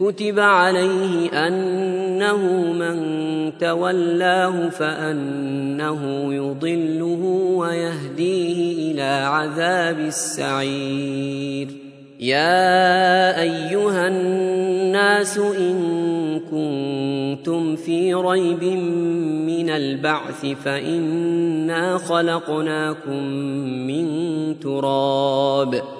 كتب عليه أنه من تولاه فأنه يضله ويهديه إلى عذاب السعير. يا أيها الناس إن كنتم في ريب من البعث فإنا خلقناكم من تراب.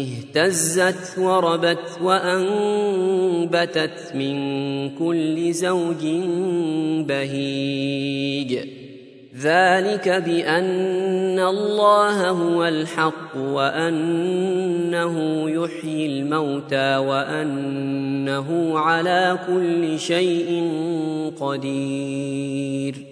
اهتزت وربت وأنبتت من كل زوج بهيج. ذلك بأن الله هو الحق وأنه يحيي الموتى وأنه على كل شيء قدير.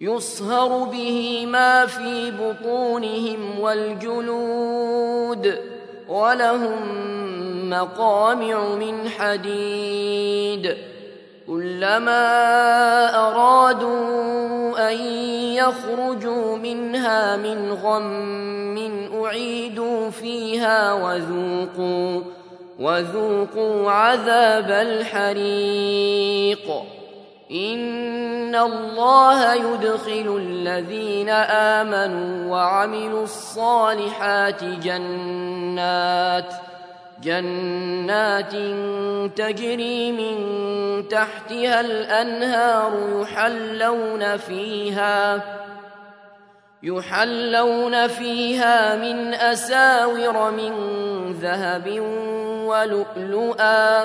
يصهر به ما في بطونهم والجلود ولهم مقامع من حديد كلما أرادوا أن يخرجوا منها من غم أعيدوا فيها وذوقوا وذوقوا عذاب الحريق إن الله يدخل الذين آمنوا وعملوا الصالحات جنات جنات تجري من تحتها الأنهار يحلون فيها يحلون فيها من أساور من ذهب ولؤلؤا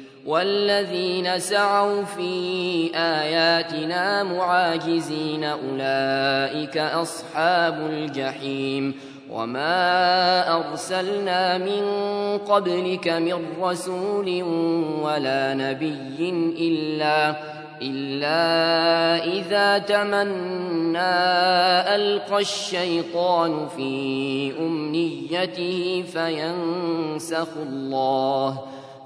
والذين سعوا في آياتنا معاجزين أولئك أصحاب الجحيم وما أرسلنا من قبلك من رسول ولا نبي إلا إلا إذا تمنى ألقى الشيطان في أمنيته فينسخ الله ۖ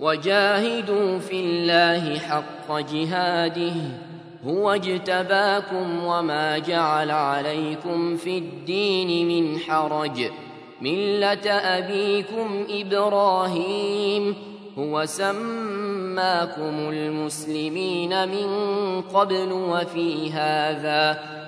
وجاهدوا في الله حق جهاده هو اجتباكم وما جعل عليكم في الدين من حرج. مله ابيكم إبراهيم هو سماكم المسلمين من قبل وفي هذا.